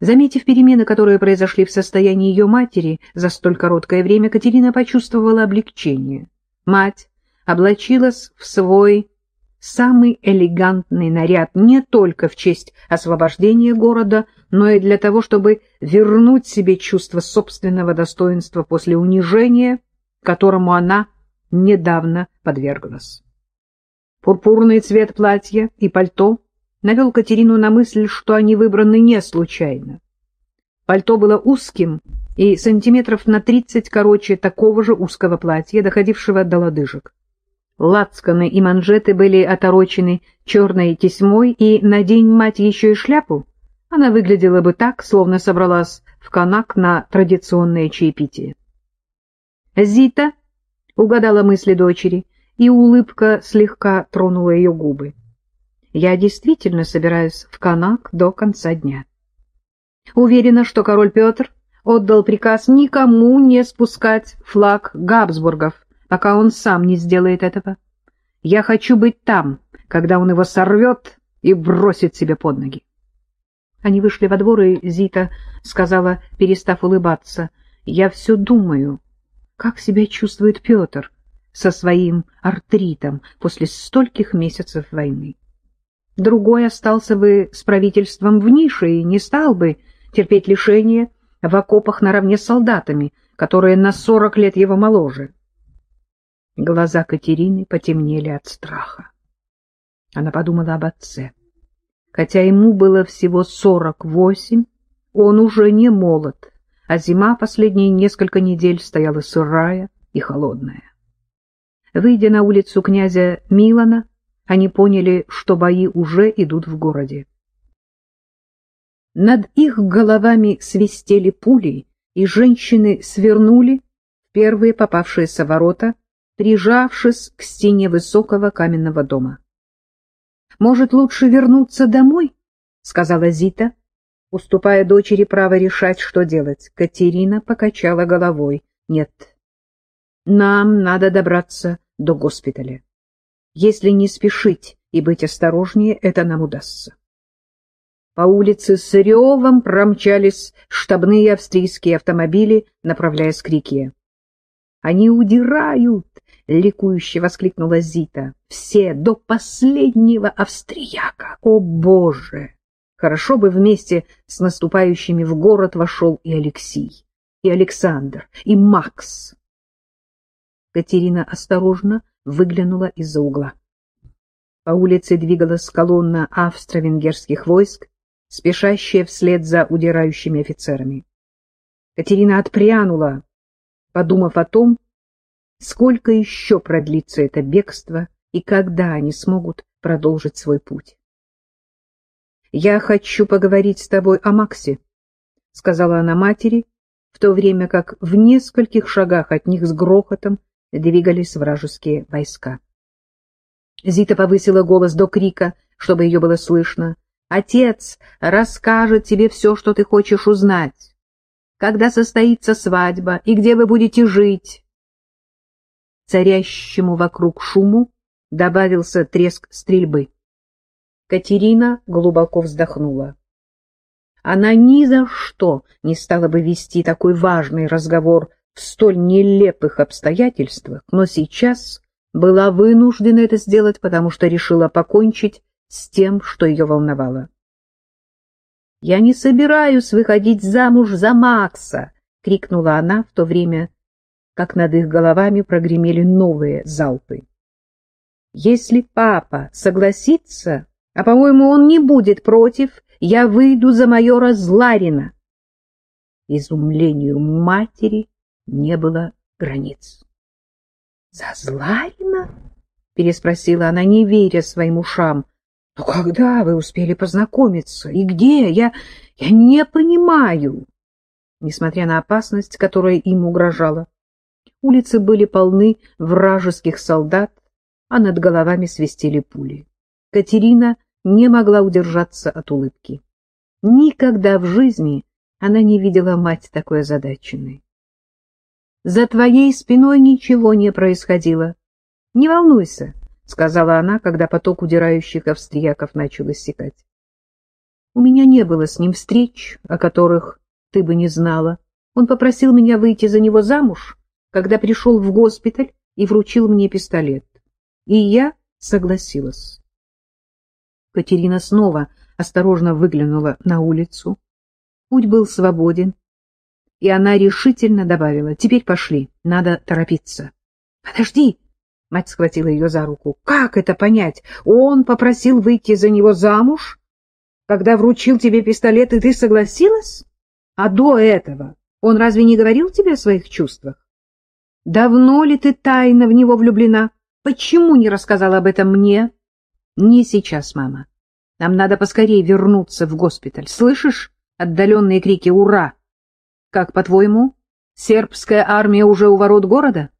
Заметив перемены, которые произошли в состоянии ее матери за столь короткое время, Катерина почувствовала облегчение. Мать облачилась в свой самый элегантный наряд не только в честь освобождения города, но и для того, чтобы вернуть себе чувство собственного достоинства после унижения, которому она недавно подверглась. Пурпурный цвет платья и пальто навел Катерину на мысль, что они выбраны не случайно. Пальто было узким и сантиметров на тридцать короче такого же узкого платья, доходившего до лодыжек. Лацканы и манжеты были оторочены черной тесьмой, и, надень мать еще и шляпу, она выглядела бы так, словно собралась в канак на традиционное чаепитие. Зита угадала мысли дочери, и улыбка слегка тронула ее губы я действительно собираюсь в Канак до конца дня. Уверена, что король Петр отдал приказ никому не спускать флаг Габсбургов, пока он сам не сделает этого. Я хочу быть там, когда он его сорвет и бросит себе под ноги. Они вышли во двор, и Зита сказала, перестав улыбаться, «Я все думаю, как себя чувствует Петр со своим артритом после стольких месяцев войны. Другой остался бы с правительством в нише и не стал бы терпеть лишения в окопах наравне с солдатами, которые на сорок лет его моложе. Глаза Катерины потемнели от страха. Она подумала об отце. Хотя ему было всего сорок восемь, он уже не молод, а зима последние несколько недель стояла сырая и холодная. Выйдя на улицу князя Милана, они поняли, что бои уже идут в городе. Над их головами свистели пули, и женщины свернули в первые попавшиеся ворота, прижавшись к стене высокого каменного дома. «Может, лучше вернуться домой?» — сказала Зита, уступая дочери право решать, что делать. Катерина покачала головой. «Нет, нам надо добраться до госпиталя». Если не спешить и быть осторожнее, это нам удастся. По улице с ревом промчались штабные австрийские автомобили, направляясь к реке. «Они удирают!» — ликующе воскликнула Зита. «Все, до последнего австрияка! О, Боже!» Хорошо бы вместе с наступающими в город вошел и Алексей, и Александр, и Макс. Катерина осторожно выглянула из-за угла. По улице двигалась колонна австро-венгерских войск, спешащая вслед за удирающими офицерами. Катерина отпрянула, подумав о том, сколько еще продлится это бегство и когда они смогут продолжить свой путь. — Я хочу поговорить с тобой о Максе, — сказала она матери, в то время как в нескольких шагах от них с грохотом двигались вражеские войска. Зита повысила голос до крика, чтобы ее было слышно. «Отец расскажет тебе все, что ты хочешь узнать. Когда состоится свадьба и где вы будете жить?» Царящему вокруг шуму добавился треск стрельбы. Катерина глубоко вздохнула. Она ни за что не стала бы вести такой важный разговор в столь нелепых обстоятельствах, но сейчас была вынуждена это сделать, потому что решила покончить с тем, что ее волновало. «Я не собираюсь выходить замуж за Макса!» — крикнула она в то время, как над их головами прогремели новые залпы. «Если папа согласится, а, по-моему, он не будет против, я выйду за майора Зларина». Изумлению матери не было границ. — Зазларина? — переспросила она, не веря своим ушам. — Но когда вы успели познакомиться? И где? Я, я не понимаю. Несмотря на опасность, которая им угрожала, улицы были полны вражеских солдат, а над головами свистели пули. Катерина не могла удержаться от улыбки. Никогда в жизни она не видела мать такой озадаченной. За твоей спиной ничего не происходило. Не волнуйся, — сказала она, когда поток удирающих австрияков начал иссякать. У меня не было с ним встреч, о которых ты бы не знала. Он попросил меня выйти за него замуж, когда пришел в госпиталь и вручил мне пистолет. И я согласилась. Катерина снова осторожно выглянула на улицу. Путь был свободен, и она решительно добавила, «Теперь пошли, надо торопиться». «Подожди!» — мать схватила ее за руку. «Как это понять? Он попросил выйти за него замуж, когда вручил тебе пистолет, и ты согласилась? А до этого он разве не говорил тебе о своих чувствах? Давно ли ты тайно в него влюблена? Почему не рассказала об этом мне? Не сейчас, мама. Нам надо поскорее вернуться в госпиталь. Слышишь отдаленные крики «Ура!» Как, по-твоему, сербская армия уже у ворот города?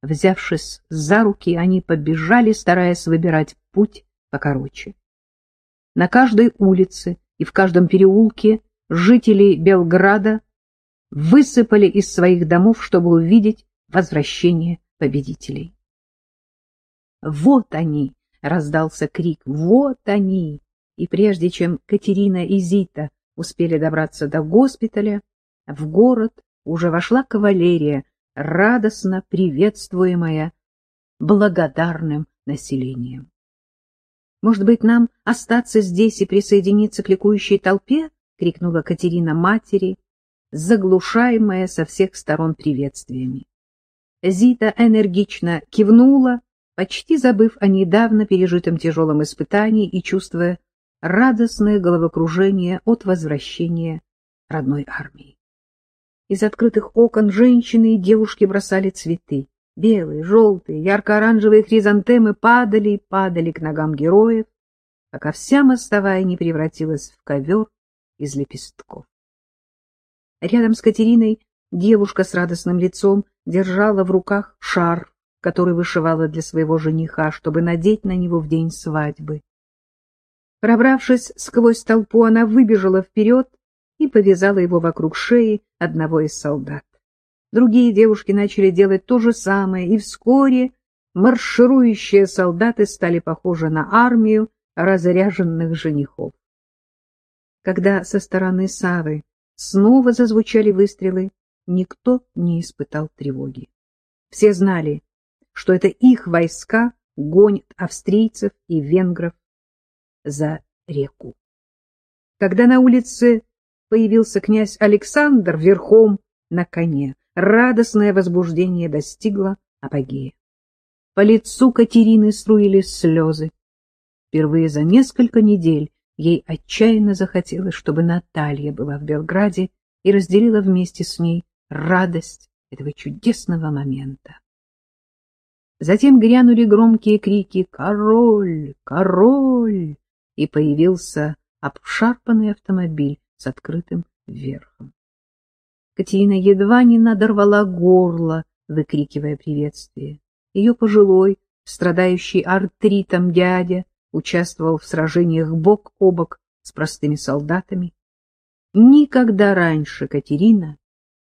Взявшись за руки, они побежали, стараясь выбирать путь покороче. На каждой улице и в каждом переулке жители Белграда высыпали из своих домов, чтобы увидеть возвращение победителей. «Вот они!» — раздался крик. «Вот они!» И прежде чем Катерина и Зита успели добраться до госпиталя, в город уже вошла кавалерия, радостно приветствуемая благодарным населением. «Может быть, нам остаться здесь и присоединиться к ликующей толпе?» — крикнула Катерина матери, заглушаемая со всех сторон приветствиями. Зита энергично кивнула, почти забыв о недавно пережитом тяжелом испытании и чувствуя радостное головокружение от возвращения родной армии. Из открытых окон женщины и девушки бросали цветы. Белые, желтые, ярко-оранжевые хризантемы падали и падали к ногам героев, пока вся мостовая не превратилась в ковер из лепестков. Рядом с Катериной девушка с радостным лицом держала в руках шар, который вышивала для своего жениха, чтобы надеть на него в день свадьбы. Пробравшись сквозь толпу, она выбежала вперед и повязала его вокруг шеи одного из солдат. Другие девушки начали делать то же самое, и вскоре марширующие солдаты стали похожи на армию разряженных женихов. Когда со стороны Савы снова зазвучали выстрелы, никто не испытал тревоги. Все знали, что это их войска гонят австрийцев и венгров за реку. Когда на улице появился князь Александр верхом на коне, радостное возбуждение достигло апогея. По лицу Катерины струились слезы. Впервые за несколько недель ей отчаянно захотелось, чтобы Наталья была в Белграде и разделила вместе с ней радость этого чудесного момента. Затем грянули громкие крики «Король! Король!» И появился обшарпанный автомобиль с открытым верхом. Катерина едва не надорвала горло, выкрикивая приветствие. Ее пожилой, страдающий артритом дядя, участвовал в сражениях бок о бок с простыми солдатами. Никогда раньше Катерина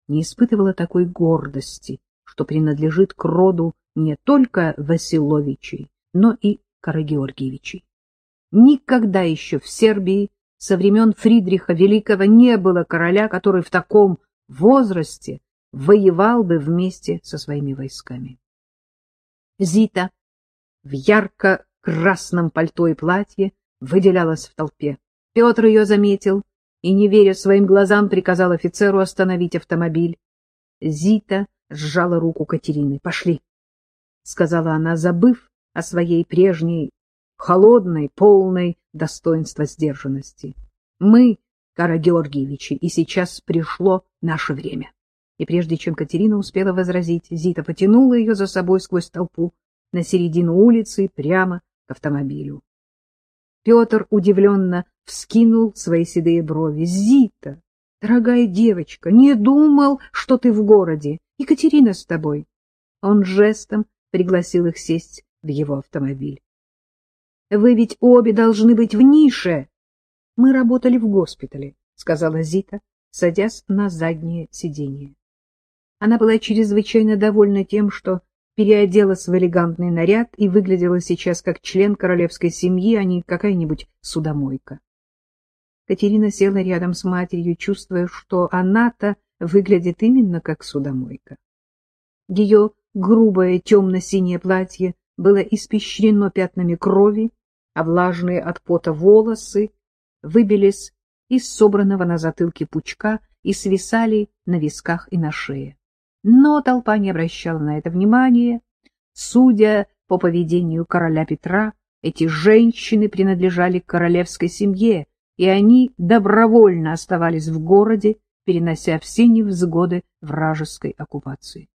не испытывала такой гордости, что принадлежит к роду не только Василовичей, но и Карагеоргиевичей. Никогда еще в Сербии со времен Фридриха Великого не было короля, который в таком возрасте воевал бы вместе со своими войсками. Зита в ярко-красном пальто и платье выделялась в толпе. Петр ее заметил и, не веря своим глазам, приказал офицеру остановить автомобиль. Зита сжала руку Катерины. — Пошли, — сказала она, забыв о своей прежней холодной, полной достоинства сдержанности. — Мы Кара Георгиевичи, и сейчас пришло наше время. И прежде чем Катерина успела возразить, Зита потянула ее за собой сквозь толпу на середину улицы прямо к автомобилю. Петр удивленно вскинул свои седые брови. — Зита, дорогая девочка, не думал, что ты в городе. Екатерина с тобой. Он жестом пригласил их сесть в его автомобиль. — Вы ведь обе должны быть в нише, мы работали в госпитале, — сказала Зита, садясь на заднее сиденье. Она была чрезвычайно довольна тем, что переоделась в элегантный наряд и выглядела сейчас как член королевской семьи, а не какая-нибудь судомойка. Катерина села рядом с матерью, чувствуя, что она-то выглядит именно как судомойка. Ее грубое темно-синее платье было испещрено пятнами крови, а влажные от пота волосы выбились из собранного на затылке пучка и свисали на висках и на шее. Но толпа не обращала на это внимания. Судя по поведению короля Петра, эти женщины принадлежали к королевской семье, и они добровольно оставались в городе, перенося все невзгоды вражеской оккупации.